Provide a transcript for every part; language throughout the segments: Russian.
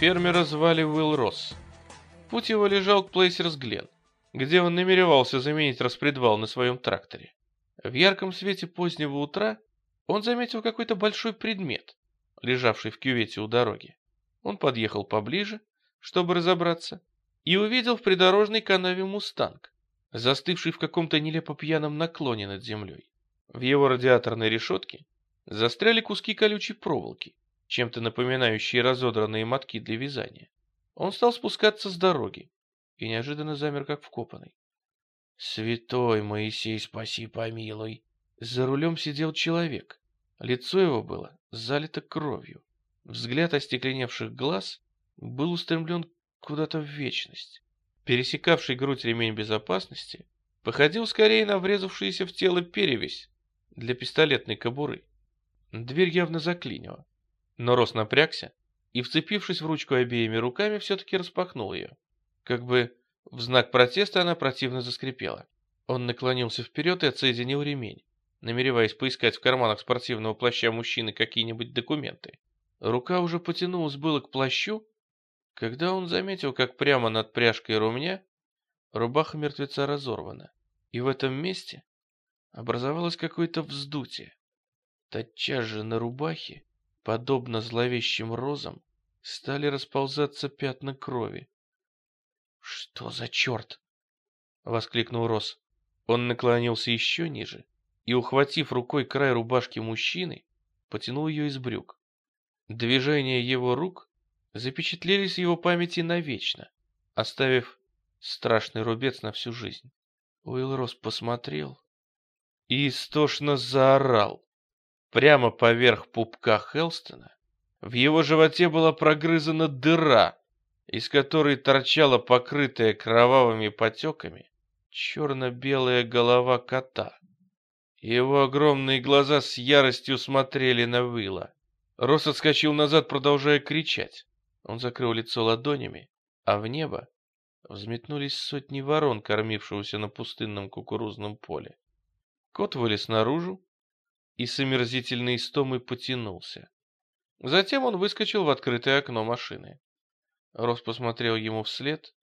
Фермера звали Уилл Росс. Путь его лежал к Плейсерс Глен, где он намеревался заменить распредвал на своем тракторе. В ярком свете позднего утра он заметил какой-то большой предмет, лежавший в кювете у дороги. Он подъехал поближе, чтобы разобраться, и увидел в придорожной канаве мустанг, застывший в каком-то нелепо пьяном наклоне над землей. В его радиаторной решетке застряли куски колючей проволоки, чем-то напоминающие разодранные мотки для вязания. Он стал спускаться с дороги и неожиданно замер, как вкопанный. «Святой Моисей, спаси, помилуй!» За рулем сидел человек. Лицо его было залито кровью. Взгляд остекленевших глаз был устремлен куда-то в вечность. Пересекавший грудь ремень безопасности походил скорее на врезавшуюся в тело перевесь для пистолетной кобуры. Дверь явно заклинила. Но Рос напрягся и, вцепившись в ручку обеими руками, все-таки распахнул ее. Как бы в знак протеста она противно заскрипела. Он наклонился вперед и отсоединил ремень, намереваясь поискать в карманах спортивного плаща мужчины какие-нибудь документы. Рука уже потянулась было к плащу, когда он заметил, как прямо над пряжкой румня рубаха мертвеца разорвана, и в этом месте образовалось какое-то вздутие. Тотчас же на рубахе подобно зловещим розам, стали расползаться пятна крови. «Что за черт?» — воскликнул Рос. Он наклонился еще ниже и, ухватив рукой край рубашки мужчины, потянул ее из брюк. Движения его рук запечатлелись в его памяти навечно, оставив страшный рубец на всю жизнь. Уилл Рос посмотрел и истошно заорал. Прямо поверх пупка Хелстона в его животе была прогрызана дыра, из которой торчала покрытая кровавыми потеками черно-белая голова кота. Его огромные глаза с яростью смотрели на Вилла. Рос отскочил назад, продолжая кричать. Он закрыл лицо ладонями, а в небо взметнулись сотни ворон, кормившегося на пустынном кукурузном поле. Кот вылез наружу, и с омерзительной истомой потянулся. Затем он выскочил в открытое окно машины. Рос посмотрел ему вслед,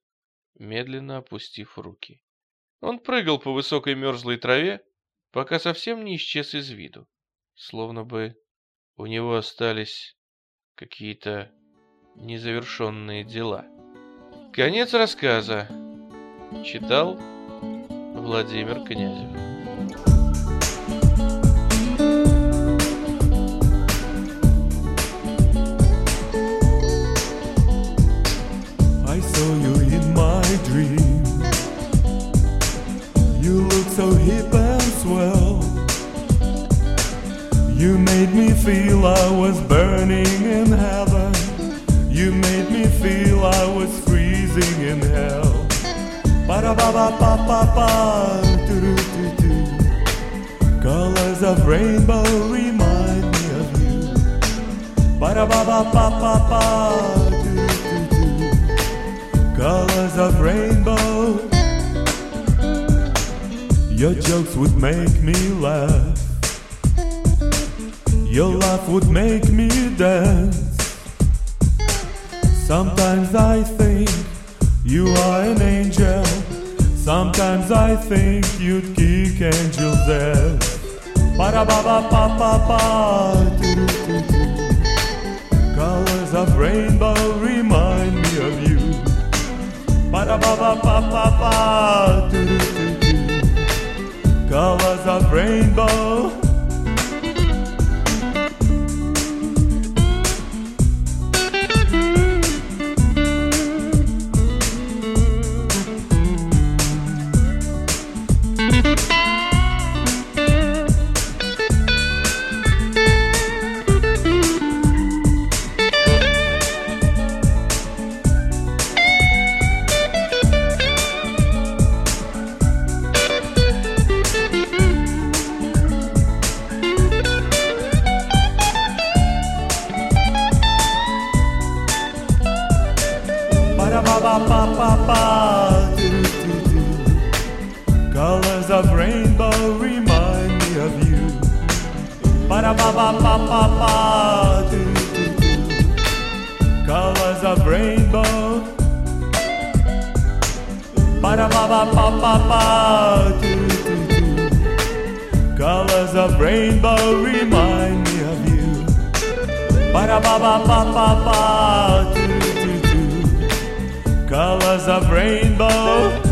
медленно опустив руки. Он прыгал по высокой мерзлой траве, пока совсем не исчез из виду, словно бы у него остались какие-то незавершенные дела. Конец рассказа. Читал Владимир Князев. You made me feel I was burning in heaven. You made me feel I was freezing in hell. Ba da ba ba. Colors of rainbow remind me of you. Ba da ba ba. Colors of rainbow. Your jokes would make me laugh. Your laugh would make me dance. Sometimes I think you are an angel. Sometimes I think you'd kick angels' ass. Ba da ba ba ba ba ba. Colors of rainbow remind me of you. Ba da ba ba ba ba ba colors of rainbow. Colors of rainbow remind me of you. Ba da ba ba ba ba ba. Do, do, do. Colors of rainbow. Ba da ba ba ba ba ba. Do, do, do. Colors of rainbow remind me of you. Ba da ba ba ba ba ba. Colors of rainbow